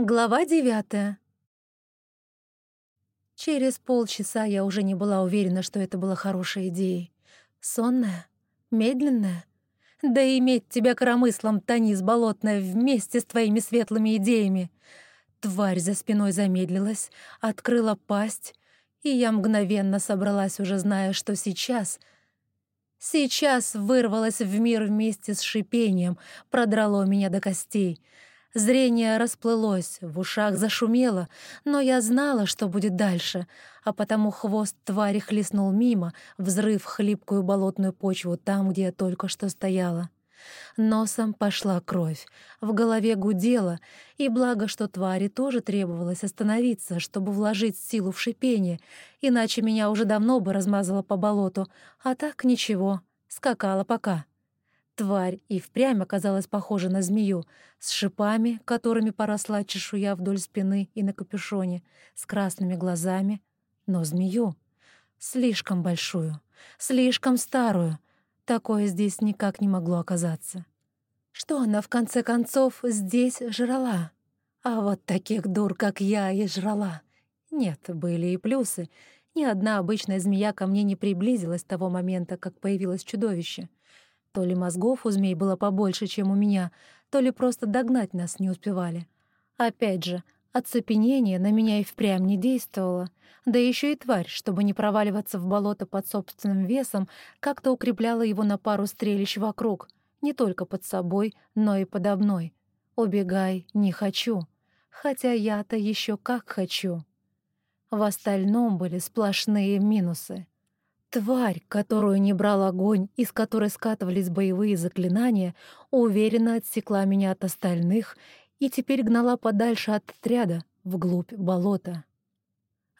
Глава девятая. Через полчаса я уже не была уверена, что это была хорошей идеей. Сонная? Медленная? Да иметь тебя коромыслом, Танис болотная, вместе с твоими светлыми идеями. Тварь за спиной замедлилась, открыла пасть, и я мгновенно собралась, уже зная, что сейчас... Сейчас вырвалась в мир вместе с шипением, продрало меня до костей — Зрение расплылось, в ушах зашумело, но я знала, что будет дальше, а потому хвост твари хлестнул мимо, взрыв хлипкую болотную почву там, где я только что стояла. Носом пошла кровь, в голове гудело, и благо, что твари тоже требовалось остановиться, чтобы вложить силу в шипение, иначе меня уже давно бы размазало по болоту, а так ничего, скакала пока. Тварь и впрямь оказалась похожа на змею, с шипами, которыми поросла чешуя вдоль спины и на капюшоне, с красными глазами, но змею. Слишком большую, слишком старую. Такое здесь никак не могло оказаться. Что она, в конце концов, здесь жрала? А вот таких дур, как я, и жрала. Нет, были и плюсы. Ни одна обычная змея ко мне не приблизилась с того момента, как появилось чудовище — то ли мозгов у змей было побольше, чем у меня, то ли просто догнать нас не успевали. Опять же, оцепенение на меня и впрямь не действовало. Да еще и тварь, чтобы не проваливаться в болото под собственным весом, как-то укрепляла его на пару стрелищ вокруг, не только под собой, но и под обной. «Убегай, не хочу». Хотя я-то еще как хочу. В остальном были сплошные минусы. Тварь, которую не брал огонь, из которой скатывались боевые заклинания, уверенно отсекла меня от остальных и теперь гнала подальше от отряда, вглубь болота.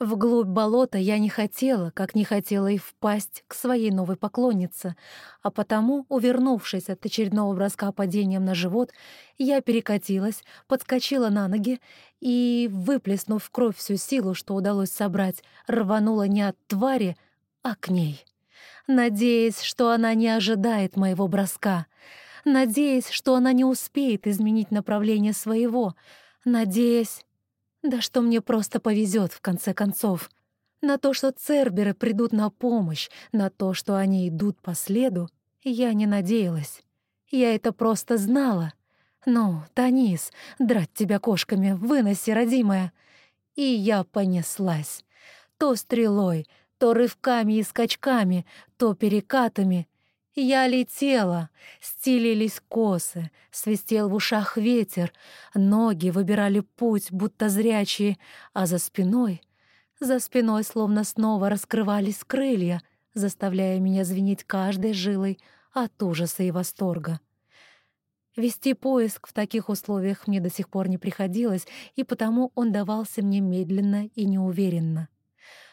Вглубь болота я не хотела, как не хотела и впасть к своей новой поклоннице, а потому, увернувшись от очередного броска падением на живот, я перекатилась, подскочила на ноги и, выплеснув кровь всю силу, что удалось собрать, рванула не от твари, а к ней. Надеясь, что она не ожидает моего броска. Надеясь, что она не успеет изменить направление своего. Надеясь... Да что мне просто повезет в конце концов. На то, что церберы придут на помощь, на то, что они идут по следу, я не надеялась. Я это просто знала. «Ну, Танис, драть тебя кошками, выноси, родимая!» И я понеслась. То стрелой, то рывками и скачками, то перекатами. Я летела, стелились косы, свистел в ушах ветер, ноги выбирали путь, будто зрячие, а за спиной, за спиной словно снова раскрывались крылья, заставляя меня звенеть каждой жилой от ужаса и восторга. Вести поиск в таких условиях мне до сих пор не приходилось, и потому он давался мне медленно и неуверенно.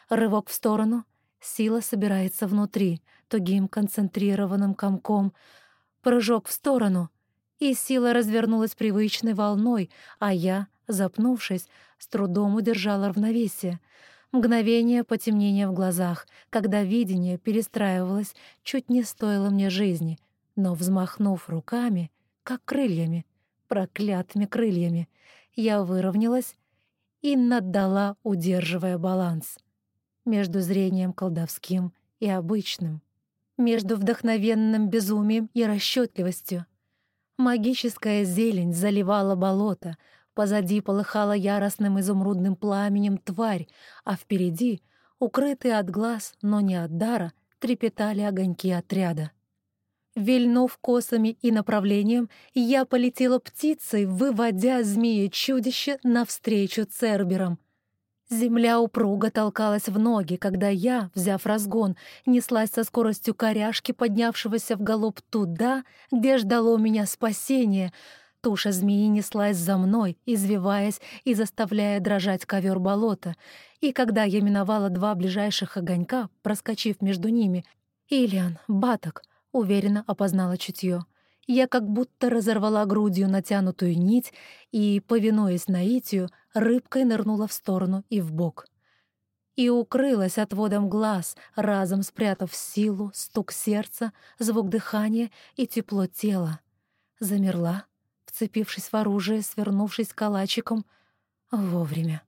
Рывок в сторону. Сила собирается внутри, тугим концентрированным комком. Прыжок в сторону. И сила развернулась привычной волной, а я, запнувшись, с трудом удержала равновесие. Мгновение потемнения в глазах, когда видение перестраивалось, чуть не стоило мне жизни. Но, взмахнув руками, как крыльями, проклятыми крыльями, я выровнялась и наддала, удерживая баланс между зрением колдовским и обычным, между вдохновенным безумием и расчетливостью. Магическая зелень заливала болото, позади полыхала яростным изумрудным пламенем тварь, а впереди, укрытые от глаз, но не от дара, трепетали огоньки отряда. Вильнув косами и направлением, я полетела птицей, выводя змея-чудище навстречу Церберам. Земля упруго толкалась в ноги, когда я, взяв разгон, неслась со скоростью коряшки, поднявшегося в галоп туда, где ждало меня спасение. Туша змеи неслась за мной, извиваясь и заставляя дрожать ковер болота. И когда я миновала два ближайших огонька, проскочив между ними, Ильян, Баток, уверенно опознала чутье. Я как будто разорвала грудью натянутую нить и, повинуясь наитию, рыбкой нырнула в сторону и в бок. И укрылась отводом глаз, разом спрятав силу, стук сердца, звук дыхания и тепло тела. Замерла, вцепившись в оружие, свернувшись калачиком. Вовремя.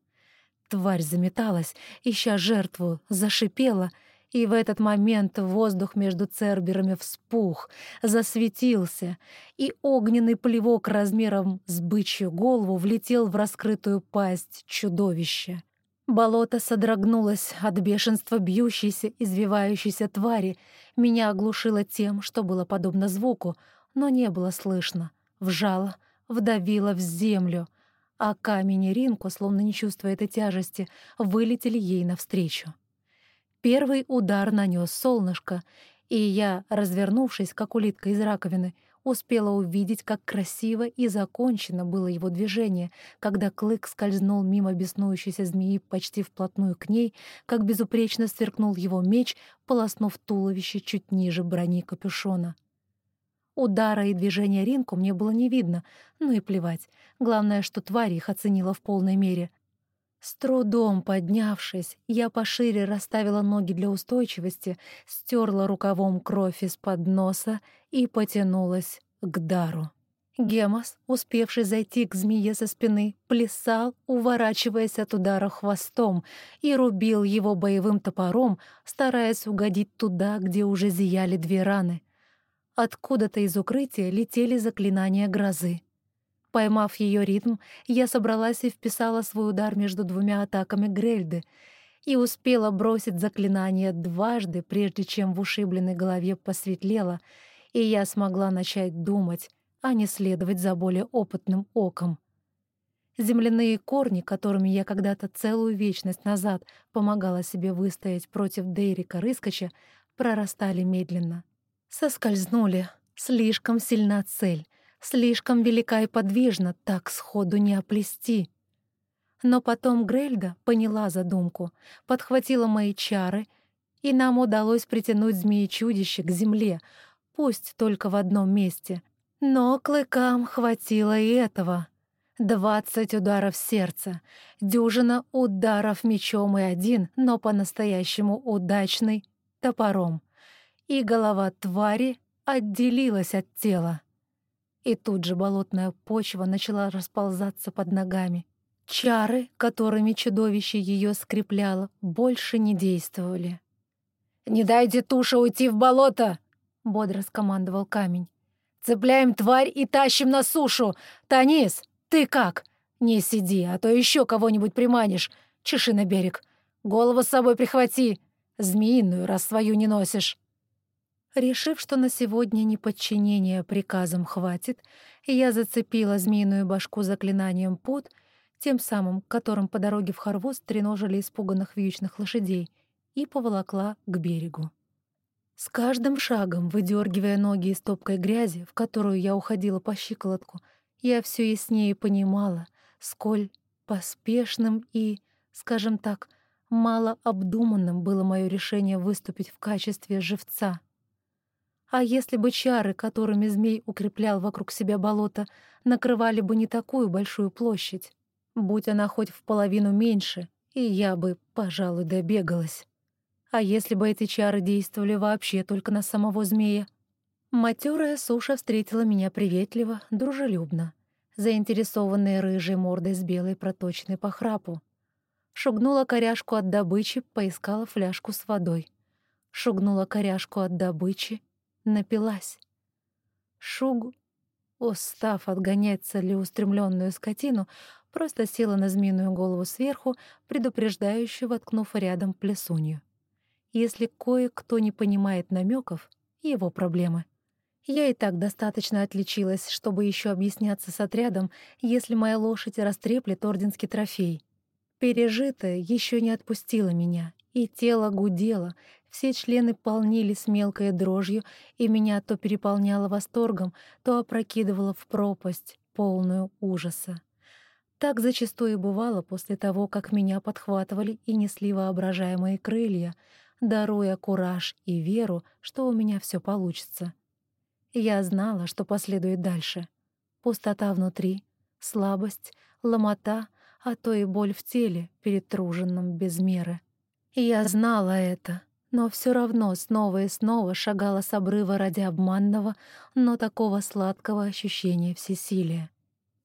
Тварь заметалась, ища жертву, зашипела, и в этот момент воздух между церберами вспух, засветился, и огненный плевок размером с бычью голову влетел в раскрытую пасть чудовища. Болото содрогнулось от бешенства бьющейся, извивающейся твари. Меня оглушило тем, что было подобно звуку, но не было слышно. Вжало, вдавило в землю — а камень и Ринку, словно не чувствуя этой тяжести, вылетели ей навстречу. Первый удар нанес солнышко, и я, развернувшись, как улитка из раковины, успела увидеть, как красиво и закончено было его движение, когда клык скользнул мимо беснующейся змеи почти вплотную к ней, как безупречно сверкнул его меч, полоснув туловище чуть ниже брони капюшона. Удара и движения Ринку мне было не видно, ну и плевать. Главное, что тварь их оценила в полной мере. С трудом поднявшись, я пошире расставила ноги для устойчивости, стерла рукавом кровь из-под носа и потянулась к дару. Гемос, успевший зайти к змее со спины, плясал, уворачиваясь от удара хвостом, и рубил его боевым топором, стараясь угодить туда, где уже зияли две раны. Откуда-то из укрытия летели заклинания грозы. Поймав ее ритм, я собралась и вписала свой удар между двумя атаками Грельды и успела бросить заклинание дважды, прежде чем в ушибленной голове посветлело, и я смогла начать думать, а не следовать за более опытным оком. Земляные корни, которыми я когда-то целую вечность назад помогала себе выстоять против Дейрика Рыскача, прорастали медленно — Соскользнули. Слишком сильна цель, слишком велика и подвижна, так сходу не оплести. Но потом Грельда поняла задумку, подхватила мои чары, и нам удалось притянуть змеи-чудище к земле, пусть только в одном месте. Но клыкам хватило и этого. Двадцать ударов сердца, дюжина ударов мечом и один, но по-настоящему удачный, топором и голова твари отделилась от тела. И тут же болотная почва начала расползаться под ногами. Чары, которыми чудовище ее скрепляло, больше не действовали. «Не дайте туше уйти в болото!» — бодро скомандовал камень. «Цепляем тварь и тащим на сушу! Танис, ты как? Не сиди, а то еще кого-нибудь приманишь. Чеши на берег. Голову с собой прихвати. Змеиную, раз свою не носишь». Решив, что на сегодня неподчинения приказам хватит, я зацепила змеиную башку заклинанием «Пот», тем самым, которым по дороге в Харвост треножили испуганных вьючных лошадей, и поволокла к берегу. С каждым шагом, выдергивая ноги из топкой грязи, в которую я уходила по щиколотку, я все яснее понимала, сколь поспешным и, скажем так, малообдуманным было мое решение выступить в качестве живца — а если бы чары, которыми змей укреплял вокруг себя болото, накрывали бы не такую большую площадь? Будь она хоть в половину меньше, и я бы, пожалуй, добегалась. А если бы эти чары действовали вообще только на самого змея? Матерая суша встретила меня приветливо, дружелюбно, заинтересованная рыжей мордой с белой проточной по храпу. Шугнула коряшку от добычи, поискала фляжку с водой. Шугнула коряшку от добычи напилась. Шугу, устав отгонять целеустремленную скотину, просто села на змеиную голову сверху, предупреждающе воткнув рядом плесунью. Если кое-кто не понимает намеков, его проблемы. Я и так достаточно отличилась, чтобы еще объясняться с отрядом, если моя лошадь растреплет орденский трофей. Пережитое еще не отпустило меня, и тело гудело, все члены полнились мелкой дрожью, и меня то переполняло восторгом, то опрокидывало в пропасть, полную ужаса. Так зачастую бывало после того, как меня подхватывали и несли воображаемые крылья, даруя кураж и веру, что у меня все получится. Я знала, что последует дальше. Пустота внутри, слабость, ломота, а то и боль в теле, перетруженном без меры. Я знала это, но все равно снова и снова шагала с обрыва ради обманного, но такого сладкого ощущения всесилия.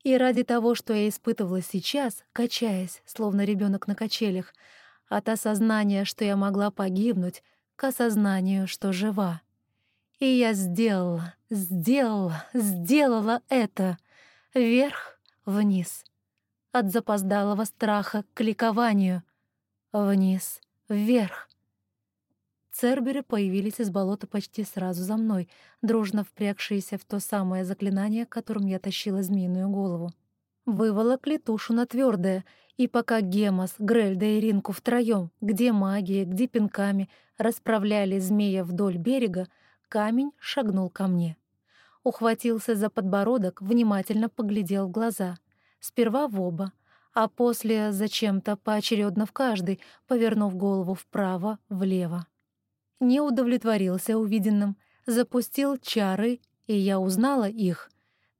И ради того, что я испытывала сейчас, качаясь, словно ребенок на качелях, от осознания, что я могла погибнуть, к осознанию, что жива. И я сделала, сделала, сделала это. Вверх, вниз. От запоздалого страха к ликованию. Вниз, вверх. Церберы появились из болота почти сразу за мной, дружно впрягшиеся в то самое заклинание, которым я тащила змеиную голову. Выволокли тушу на твердое, и пока Гемос, Грельда и Ринку втроем, где магия, где пинками, расправляли змея вдоль берега, камень шагнул ко мне. Ухватился за подбородок, внимательно поглядел в глаза. Сперва в оба, а после зачем-то поочередно в каждый, повернув голову вправо, влево не удовлетворился увиденным, запустил чары, и я узнала их.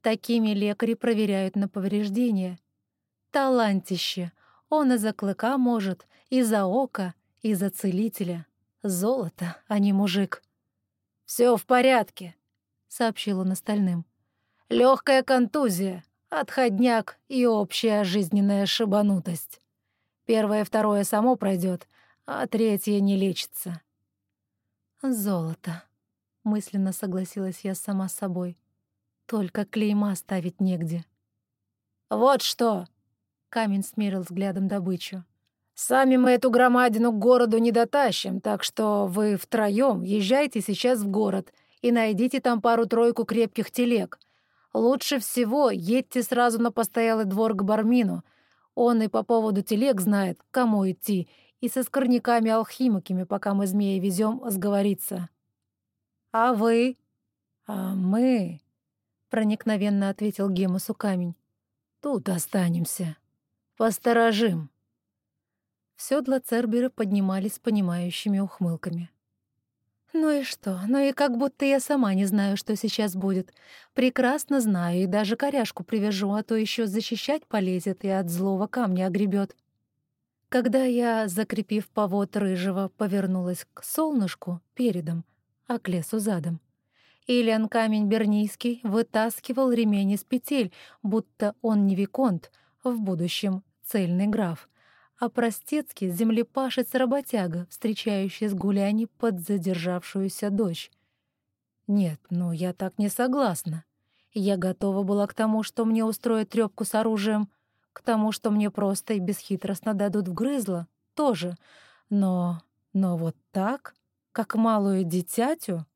Такими лекари проверяют на повреждения. Талантище. Он и за клыка может, и за око, и за целителя. Золото, а не мужик. Все в порядке», — сообщил он остальным. Легкая контузия, отходняк и общая жизненная шибанутость. Первое второе само пройдет, а третье не лечится. «Золото», — мысленно согласилась я сама с собой. «Только клейма ставить негде». «Вот что!» — камень смерил взглядом добычу. «Сами мы эту громадину к городу не дотащим, так что вы втроём езжайте сейчас в город и найдите там пару-тройку крепких телег. Лучше всего едьте сразу на постоялый двор к Бармину. Он и по поводу телег знает, к кому идти, и со скорняками-алхимиками, пока мы змеи везем, сговориться. «А вы?» «А мы?» — проникновенно ответил Гемусу камень. «Тут останемся. Посторожим». Седла Цербера поднимались с понимающими ухмылками. «Ну и что? Ну и как будто я сама не знаю, что сейчас будет. Прекрасно знаю и даже коряшку привяжу, а то еще защищать полезет и от злого камня огребет. Когда я, закрепив повод рыжего, повернулась к солнышку передом, а к лесу задом, Ильян Камень Бернийский вытаскивал ремень из петель, будто он не виконт, в будущем цельный граф, а простецкий землепашец-работяга, встречающий с гуляни под задержавшуюся дочь. Нет, ну я так не согласна. Я готова была к тому, что мне устроят трёпку с оружием — к тому, что мне просто и бесхитростно дадут грызло, тоже. Но... но вот так? Как малую дитятю?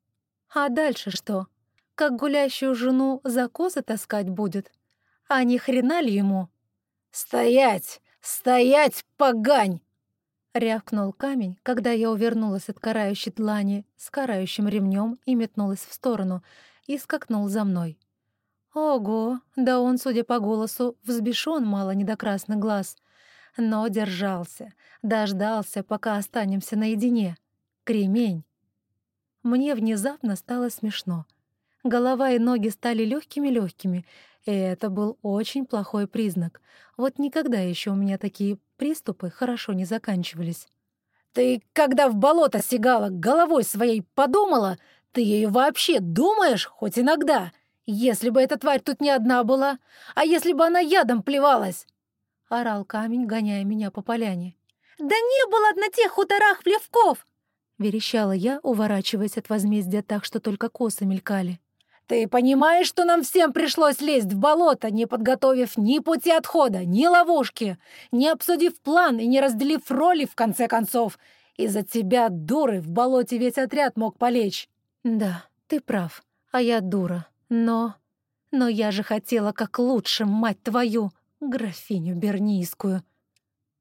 А дальше что? Как гулящую жену за козы таскать будет? А ни хрена ли ему? «Стоять! Стоять, погань!» Рявкнул камень, когда я увернулась от карающей длани с карающим ремнем и метнулась в сторону, и скакнул за мной. Ого, да он, судя по голосу, взбешен мало не до красных глаз. Но держался, дождался, пока останемся наедине. Кремень. Мне внезапно стало смешно. Голова и ноги стали легкими-легкими, и это был очень плохой признак. Вот никогда еще у меня такие приступы хорошо не заканчивались. «Ты, когда в болото сигала, головой своей подумала? Ты ею вообще думаешь хоть иногда?» «Если бы эта тварь тут не одна была! А если бы она ядом плевалась!» — орал камень, гоняя меня по поляне. «Да не было на тех хуторах плевков!» — верещала я, уворачиваясь от возмездия так, что только косы мелькали. «Ты понимаешь, что нам всем пришлось лезть в болото, не подготовив ни пути отхода, ни ловушки, не обсудив план и не разделив роли, в конце концов? Из-за тебя, дуры, в болоте весь отряд мог полечь». «Да, ты прав, а я дура», но... Но я же хотела как лучше, мать твою, графиню Бернийскую.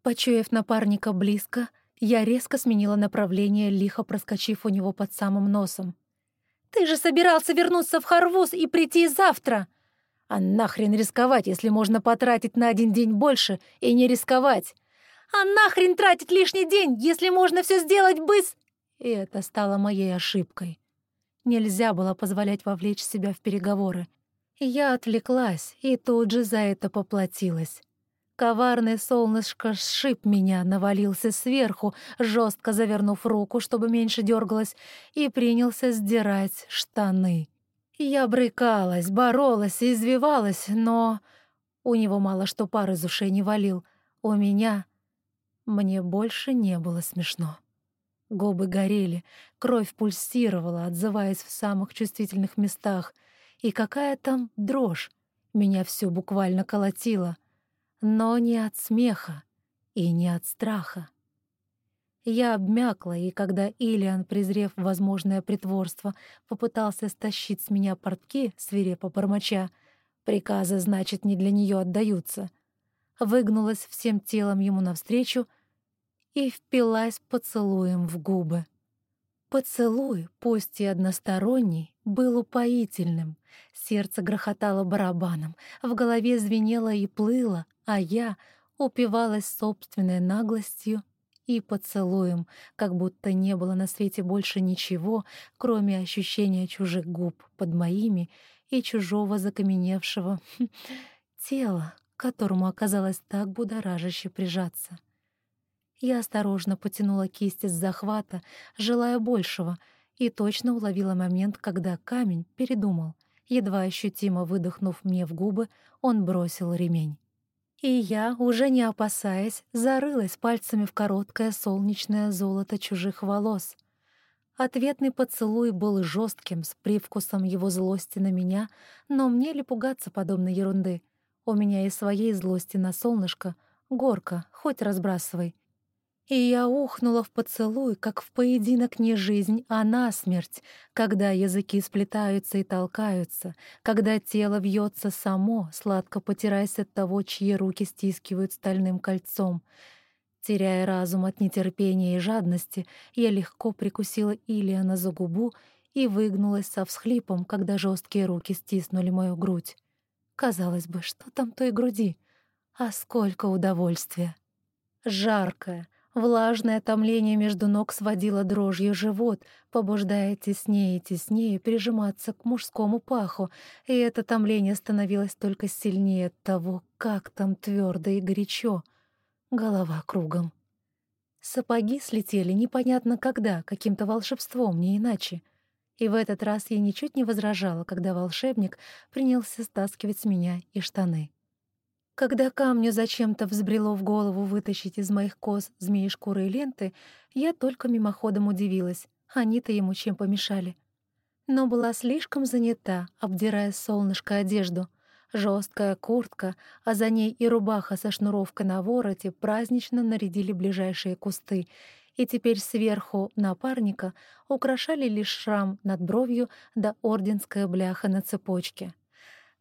Почуяв напарника близко, я резко сменила направление, лихо проскочив у него под самым носом. «Ты же собирался вернуться в Харвуз и прийти завтра!» «А нахрен рисковать, если можно потратить на один день больше и не рисковать?» «А нахрен тратить лишний день, если можно все сделать быс...» И это стало моей ошибкой. Нельзя было позволять вовлечь себя в переговоры. Я отвлеклась и тут же за это поплатилась. Коварный солнышко сшиб меня, навалился сверху, жестко завернув руку, чтобы меньше дергалась, и принялся сдирать штаны. Я брыкалась, боролась и извивалась, но... У него мало что пар из ушей не валил. У меня... Мне больше не было смешно. Губы горели, кровь пульсировала, отзываясь в самых чувствительных местах. И какая там дрожь. Меня все буквально колотило. Но не от смеха и не от страха. Я обмякла, и когда Илиан, презрев возможное притворство, попытался стащить с меня портки, свирепо бормоча, приказы, значит, не для нее отдаются, выгнулась всем телом ему навстречу и впилась поцелуем в губы. Поцелуй, пусть и односторонний, был упоительным. Сердце грохотало барабаном, в голове звенело и плыло, а я упивалась собственной наглостью и поцелуем, как будто не было на свете больше ничего, кроме ощущения чужих губ под моими и чужого закаменевшего тела, которому оказалось так будоражаще прижаться. Я осторожно потянула кисть из захвата, желая большего, и точно уловила момент, когда камень передумал. Едва ощутимо выдохнув мне в губы, он бросил ремень. И я, уже не опасаясь, зарылась пальцами в короткое солнечное золото чужих волос. Ответный поцелуй был жестким, с привкусом его злости на меня, но мне ли пугаться подобной ерунды? У меня и своей злости на солнышко, горка, хоть разбрасывай. И я ухнула в поцелуй, как в поединок не жизнь, а насмерть, когда языки сплетаются и толкаются, когда тело вьется само, сладко потираясь от того, чьи руки стискивают стальным кольцом. Теряя разум от нетерпения и жадности, я легко прикусила Илиана за губу и выгнулась со всхлипом, когда жесткие руки стиснули мою грудь. Казалось бы, что там той груди? А сколько удовольствия! Жаркое, Влажное томление между ног сводило дрожью живот, побуждая теснее и теснее прижиматься к мужскому паху, и это томление становилось только сильнее от того, как там твердо и горячо. Голова кругом. Сапоги слетели непонятно когда, каким-то волшебством, не иначе. И в этот раз я ничуть не возражала, когда волшебник принялся стаскивать с меня и штаны. Когда камню зачем-то взбрело в голову вытащить из моих коз змеи шкуры и ленты, я только мимоходом удивилась. Они-то ему чем помешали. Но была слишком занята, обдирая солнышко одежду. Жесткая куртка, а за ней и рубаха со шнуровкой на вороте празднично нарядили ближайшие кусты, и теперь сверху напарника украшали лишь шрам над бровью да орденская бляха на цепочке.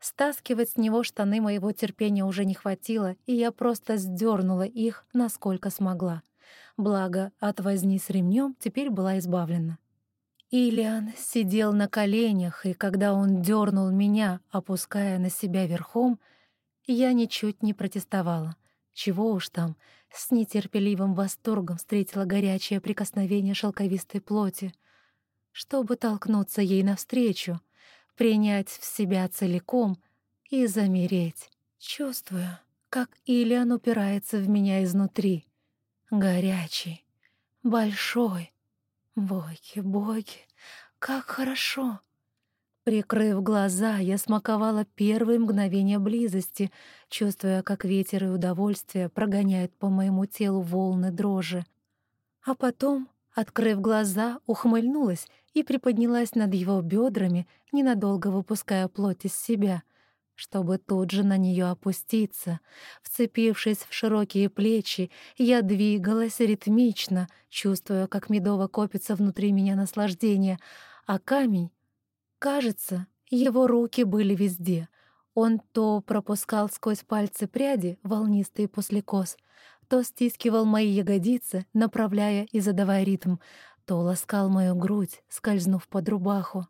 Стаскивать с него штаны моего терпения уже не хватило, и я просто сдернула их, насколько смогла. Благо, от возни с ремнем теперь была избавлена. Илиан сидел на коленях, и когда он дернул меня, опуская на себя верхом, я ничуть не протестовала. Чего уж там, с нетерпеливым восторгом встретила горячее прикосновение шелковистой плоти. Чтобы толкнуться ей навстречу — принять в себя целиком и замереть, чувствуя, как Ильян упирается в меня изнутри. Горячий, большой. Боги, боги, как хорошо. Прикрыв глаза, я смаковала первые мгновения близости, чувствуя, как ветер и удовольствие прогоняют по моему телу волны дрожи. А потом, открыв глаза, ухмыльнулась и приподнялась над его бедрами, ненадолго выпуская плоть из себя, чтобы тут же на нее опуститься. Вцепившись в широкие плечи, я двигалась ритмично, чувствуя, как медово копится внутри меня наслаждение, а камень, кажется, его руки были везде. Он то пропускал сквозь пальцы пряди, волнистые после кос, то стискивал мои ягодицы, направляя и задавая ритм, то ласкал мою грудь, скользнув под рубаху.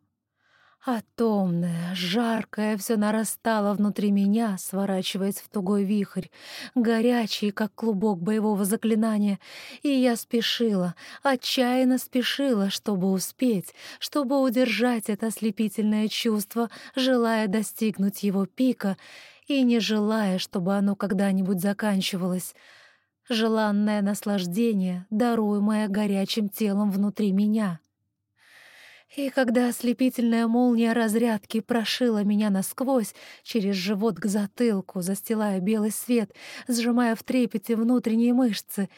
А томное, жаркое все нарастало внутри меня, сворачиваясь в тугой вихрь, горячий, как клубок боевого заклинания, и я спешила, отчаянно спешила, чтобы успеть, чтобы удержать это ослепительное чувство, желая достигнуть его пика и не желая, чтобы оно когда-нибудь заканчивалось — желанное наслаждение, даруемое горячим телом внутри меня. И когда ослепительная молния разрядки прошила меня насквозь, через живот к затылку, застилая белый свет, сжимая в трепете внутренние мышцы,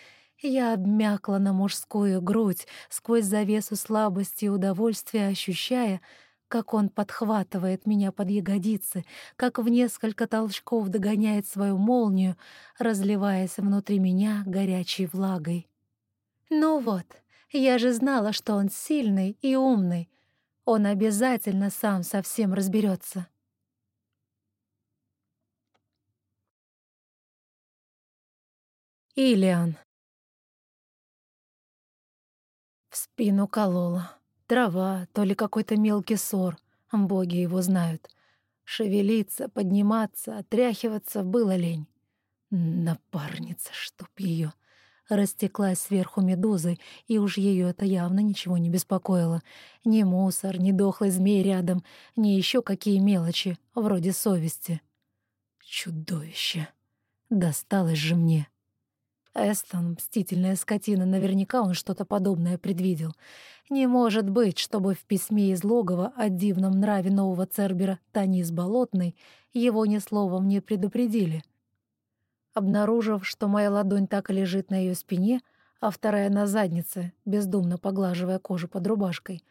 я обмякла на мужскую грудь, сквозь завесу слабости и удовольствия ощущая, как он подхватывает меня под ягодицы, как в несколько толчков догоняет свою молнию, разливаясь внутри меня горячей влагой. Ну вот, я же знала, что он сильный и умный. Он обязательно сам со всем разберется. Илиан. В спину колола. Трава, то ли какой-то мелкий ссор. Боги его знают. Шевелиться, подниматься, отряхиваться было лень. Напарница, чтоб ее растеклась сверху медузой, и уж ее это явно ничего не беспокоило. Ни мусор, ни дохлый змей рядом, ни еще какие мелочи, вроде совести. Чудовище! Досталось же мне. Эстон, мстительная скотина, наверняка он что-то подобное предвидел. Не может быть, чтобы в письме из логова о дивном нраве нового Цербера Танис Болотной его ни словом не предупредили — Обнаружив, что моя ладонь так и лежит на ее спине, а вторая на заднице, бездумно поглаживая кожу под рубашкой,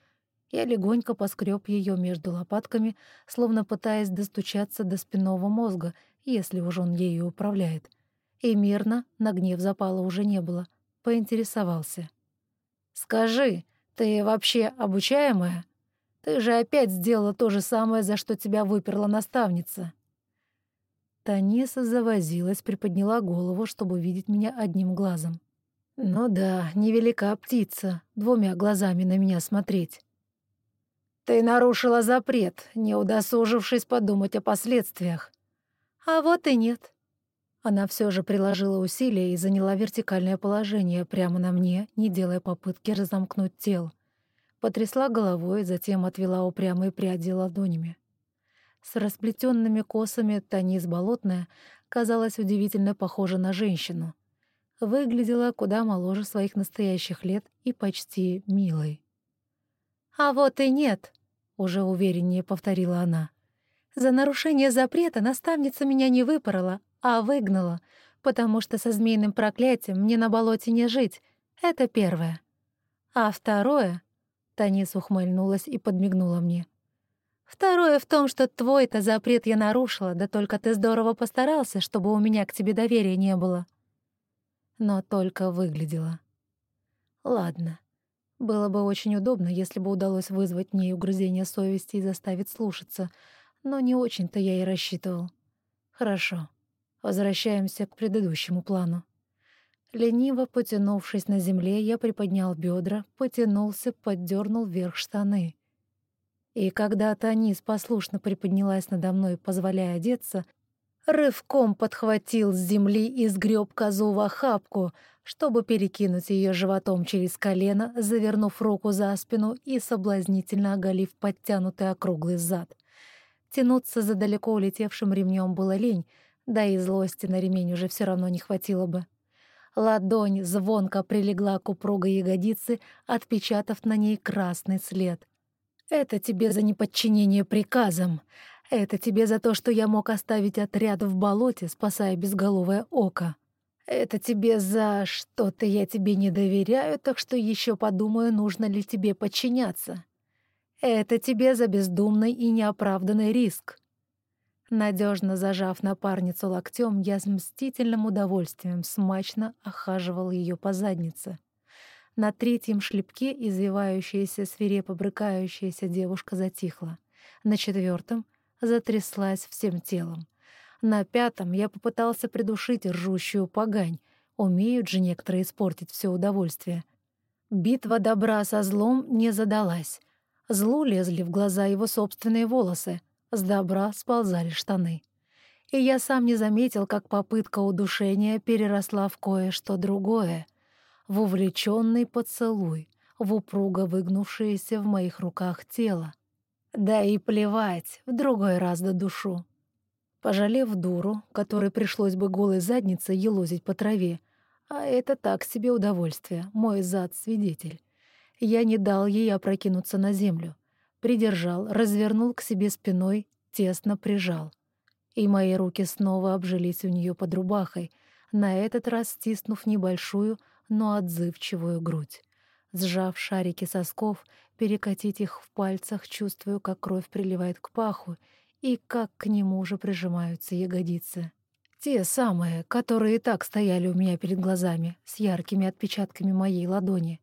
я легонько поскреб ее между лопатками, словно пытаясь достучаться до спинного мозга, если уж он ею управляет. И мирно, на гнев запала уже не было, поинтересовался. «Скажи, ты вообще обучаемая? Ты же опять сделала то же самое, за что тебя выперла наставница». Таниса завозилась, приподняла голову, чтобы видеть меня одним глазом. «Ну да, невелика птица, двумя глазами на меня смотреть». «Ты нарушила запрет, не удосужившись подумать о последствиях». «А вот и нет». Она все же приложила усилия и заняла вертикальное положение прямо на мне, не делая попытки разомкнуть тело. Потрясла головой, затем отвела упрямые пряди ладонями. С расплетенными косами Танис Болотная казалась удивительно похожа на женщину. Выглядела куда моложе своих настоящих лет и почти милой. «А вот и нет», — уже увереннее повторила она. «За нарушение запрета наставница меня не выпорола, а выгнала, потому что со змеиным проклятием мне на болоте не жить. Это первое. А второе...» Танис ухмыльнулась и подмигнула мне. Второе в том, что твой-то запрет я нарушила, да только ты здорово постарался, чтобы у меня к тебе доверия не было. Но только выглядела. Ладно. Было бы очень удобно, если бы удалось вызвать в ней угрызение совести и заставить слушаться, но не очень-то я и рассчитывал. Хорошо. Возвращаемся к предыдущему плану. Лениво потянувшись на земле, я приподнял бедра, потянулся, поддернул вверх штаны — и когда Танис послушно приподнялась надо мной, позволяя одеться, рывком подхватил с земли и сгреб козу в охапку, чтобы перекинуть ее животом через колено, завернув руку за спину и соблазнительно оголив подтянутый округлый зад. Тянуться за далеко улетевшим ремнем было лень, да и злости на ремень уже все равно не хватило бы. Ладонь звонко прилегла к упругой ягодице, отпечатав на ней красный след — это тебе за неподчинение приказам. Это тебе за то, что я мог оставить отряд в болоте, спасая безголовое око. Это тебе за что-то я тебе не доверяю, так что еще подумаю, нужно ли тебе подчиняться. Это тебе за бездумный и неоправданный риск. Надежно зажав напарницу локтем, я с мстительным удовольствием смачно охаживал ее по заднице. На третьем шлепке извивающаяся, свирепо брыкающаяся девушка затихла. На четвертом затряслась всем телом. На пятом я попытался придушить ржущую погань. Умеют же некоторые испортить все удовольствие. Битва добра со злом не задалась. Злу лезли в глаза его собственные волосы, с добра сползали штаны. И я сам не заметил, как попытка удушения переросла в кое-что другое — в увлеченный поцелуй, в упруго выгнувшееся в моих руках тело. Да и плевать, в другой раз до душу. Пожалев дуру, которой пришлось бы голой задницей елозить по траве, а это так себе удовольствие, мой зад-свидетель. Я не дал ей опрокинуться на землю. Придержал, развернул к себе спиной, тесно прижал. И мои руки снова обжились у нее под рубахой, на этот раз стиснув небольшую, но отзывчивую грудь. Сжав шарики сосков, перекатить их в пальцах, чувствую, как кровь приливает к паху и как к нему уже прижимаются ягодицы. Те самые, которые и так стояли у меня перед глазами, с яркими отпечатками моей ладони.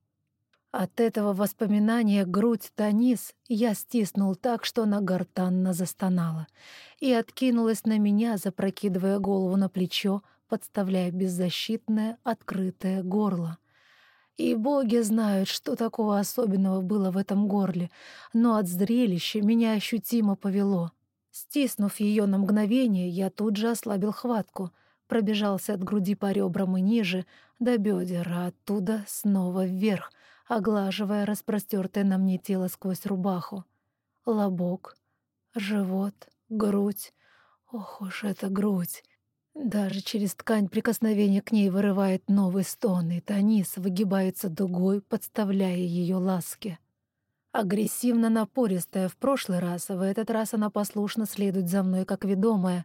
От этого воспоминания грудь Танис я стиснул так, что она гортанно застонала, и откинулась на меня, запрокидывая голову на плечо, подставляя беззащитное, открытое горло. И боги знают, что такого особенного было в этом горле, но от зрелища меня ощутимо повело. Стиснув ее на мгновение, я тут же ослабил хватку, пробежался от груди по ребрам и ниже, до бедер, а оттуда снова вверх, оглаживая распростертое на мне тело сквозь рубаху. Лобок, живот, грудь. Ох уж эта грудь! Даже через ткань прикосновение к ней вырывает новый стон, и Танис выгибается дугой, подставляя ее ласки. Агрессивно напористая в прошлый раз, в этот раз она послушно следует за мной как ведомая,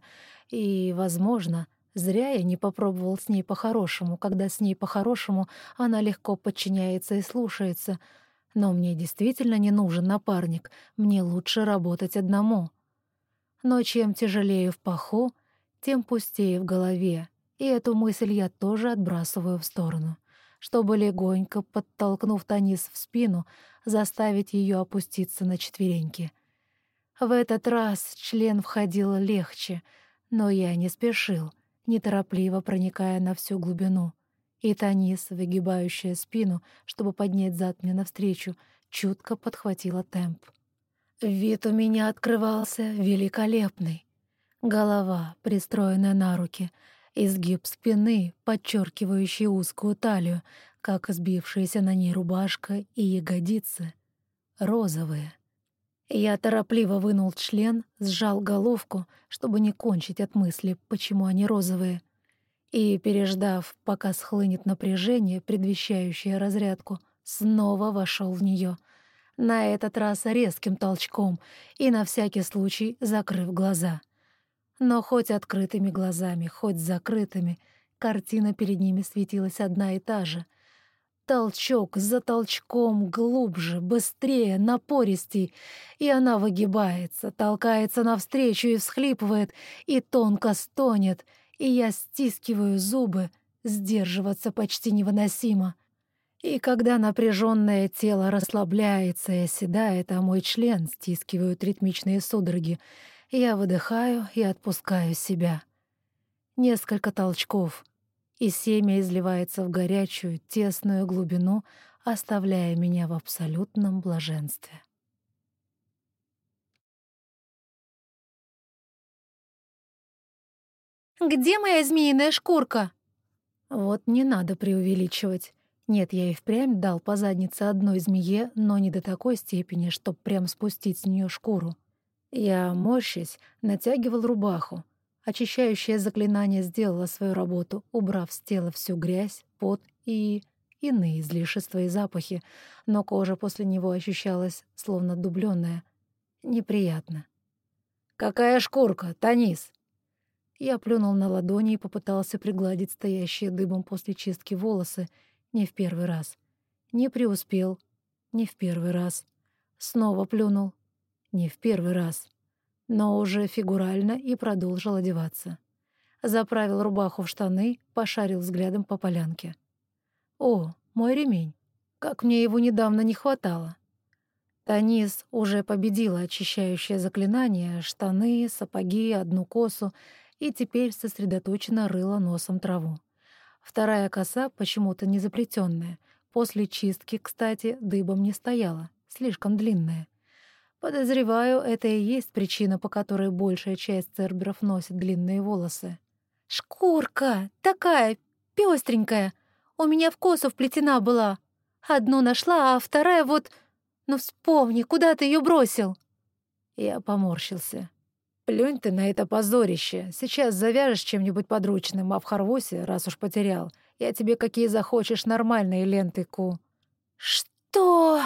и, возможно, зря я не попробовал с ней по-хорошему, когда с ней по-хорошему она легко подчиняется и слушается. Но мне действительно не нужен напарник, мне лучше работать одному. Но чем тяжелее в паху, тем пустее в голове, и эту мысль я тоже отбрасываю в сторону, чтобы легонько, подтолкнув Танис в спину, заставить ее опуститься на четвереньки. В этот раз член входил легче, но я не спешил, неторопливо проникая на всю глубину. И Танис, выгибающая спину, чтобы поднять зад мне навстречу, чутко подхватила темп. Вид у меня открывался великолепный. Голова, пристроенная на руки, изгиб спины, подчеркивающий узкую талию, как сбившаяся на ней рубашка и ягодицы. Розовые. Я торопливо вынул член, сжал головку, чтобы не кончить от мысли, почему они розовые. И, переждав, пока схлынет напряжение, предвещающее разрядку, снова вошел в нее. На этот раз резким толчком и на всякий случай закрыв глаза — но хоть открытыми глазами, хоть закрытыми, картина перед ними светилась одна и та же. Толчок за толчком, глубже, быстрее, напористей, и она выгибается, толкается навстречу и всхлипывает, и тонко стонет, и я стискиваю зубы, сдерживаться почти невыносимо. И когда напряженное тело расслабляется и оседает, а мой член стискивают ритмичные судороги, я выдыхаю и отпускаю себя. Несколько толчков, и семя изливается в горячую, тесную глубину, оставляя меня в абсолютном блаженстве. «Где моя змеиная шкурка?» Вот не надо преувеличивать. Нет, я и впрямь дал по заднице одной змее, но не до такой степени, чтоб прям спустить с нее шкуру. Я, морщась, натягивал рубаху. Очищающее заклинание сделало свою работу, убрав с тела всю грязь, пот и иные излишества и запахи, но кожа после него ощущалась словно дубленная. Неприятно. «Какая шкурка, Танис?» Я плюнул на ладони и попытался пригладить стоящие дыбом после чистки волосы не в первый раз. Не преуспел, не в первый раз. Снова плюнул, не в первый раз. Но уже фигурально и продолжил одеваться. Заправил рубаху в штаны, пошарил взглядом по полянке. «О, мой ремень! Как мне его недавно не хватало!» Танис уже победила очищающее заклинание, штаны, сапоги, одну косу и теперь сосредоточенно рыла носом траву. Вторая коса почему-то не заплетенная. После чистки, кстати, дыбом не стояла, слишком длинная. Подозреваю, это и есть причина, по которой большая часть церберов носит длинные волосы. «Шкурка! Такая, пёстренькая! У меня в косу вплетена была. Одну нашла, а вторая вот... Ну вспомни, куда ты ее бросил?» Я поморщился. «Плюнь ты на это позорище. Сейчас завяжешь чем-нибудь подручным, а в Харвосе, раз уж потерял, я тебе какие захочешь нормальные ленты ку». «Что?»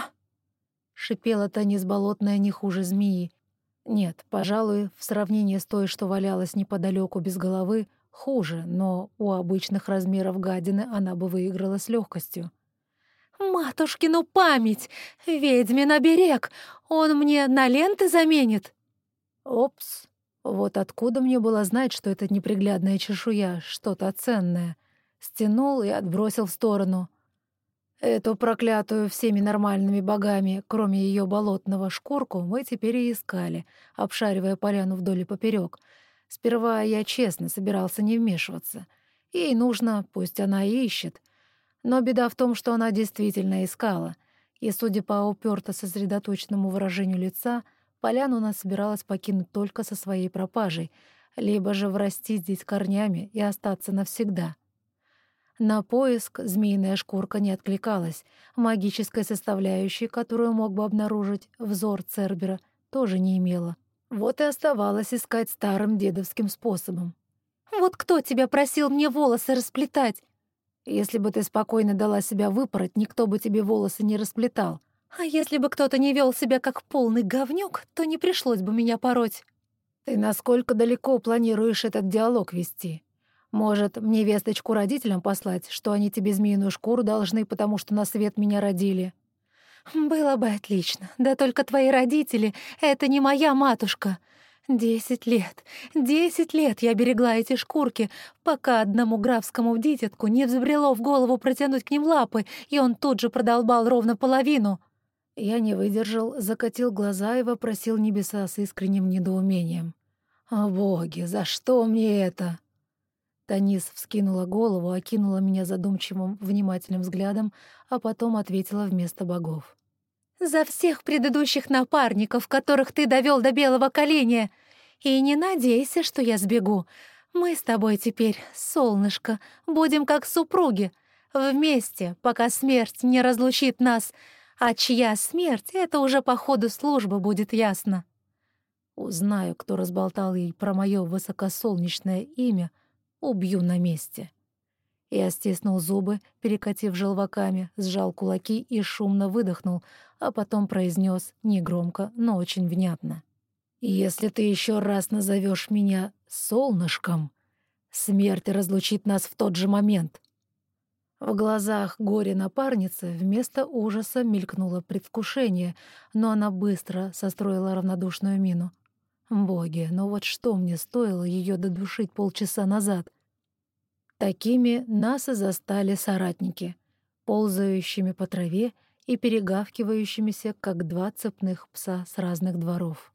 Шипела Танис болотная не хуже змеи. Нет, пожалуй, в сравнении с той, что валялась неподалеку без головы, хуже, но у обычных размеров гадины она бы выиграла с легкостью. «Матушкину память! Ведьмин оберег! Он мне на ленты заменит!» «Опс! Вот откуда мне было знать, что это неприглядная чешуя, что-то ценное?» Стянул и отбросил в сторону. Эту проклятую всеми нормальными богами, кроме ее болотного шкурку, мы теперь и искали, обшаривая поляну вдоль и поперек. Сперва я честно собирался не вмешиваться. Ей нужно, пусть она и ищет. Но беда в том, что она действительно искала. И, судя по уперто сосредоточенному выражению лица, поляну она собиралась покинуть только со своей пропажей, либо же врасти здесь корнями и остаться навсегда — на поиск змеиная шкурка не откликалась. Магической составляющей, которую мог бы обнаружить взор Цербера, тоже не имела. Вот и оставалось искать старым дедовским способом. «Вот кто тебя просил мне волосы расплетать?» «Если бы ты спокойно дала себя выпороть, никто бы тебе волосы не расплетал». «А если бы кто-то не вел себя как полный говнюк, то не пришлось бы меня пороть». «Ты насколько далеко планируешь этот диалог вести?» Может, мне весточку родителям послать, что они тебе змеиную шкуру должны, потому что на свет меня родили?» «Было бы отлично. Да только твои родители — это не моя матушка. Десять лет, десять лет я берегла эти шкурки, пока одному графскому дитятку не взбрело в голову протянуть к ним лапы, и он тут же продолбал ровно половину». Я не выдержал, закатил глаза и вопросил небеса с искренним недоумением. «О боги, за что мне это?» Танис вскинула голову, окинула меня задумчивым, внимательным взглядом, а потом ответила вместо богов. «За всех предыдущих напарников, которых ты довел до белого коленя! И не надейся, что я сбегу. Мы с тобой теперь, солнышко, будем как супруги, вместе, пока смерть не разлучит нас, а чья смерть — это уже по ходу службы будет ясно». Узнаю, кто разболтал ей про мое высокосолнечное имя — Убью на месте. Я стиснул зубы, перекатив желваками, сжал кулаки и шумно выдохнул, а потом произнес негромко, но очень внятно. «Если ты еще раз назовешь меня солнышком, смерть разлучит нас в тот же момент». В глазах горе напарницы вместо ужаса мелькнуло предвкушение, но она быстро состроила равнодушную мину. Боги, ну вот что мне стоило ее додушить полчаса назад? Такими нас и застали соратники, ползающими по траве и перегавкивающимися, как два цепных пса с разных дворов.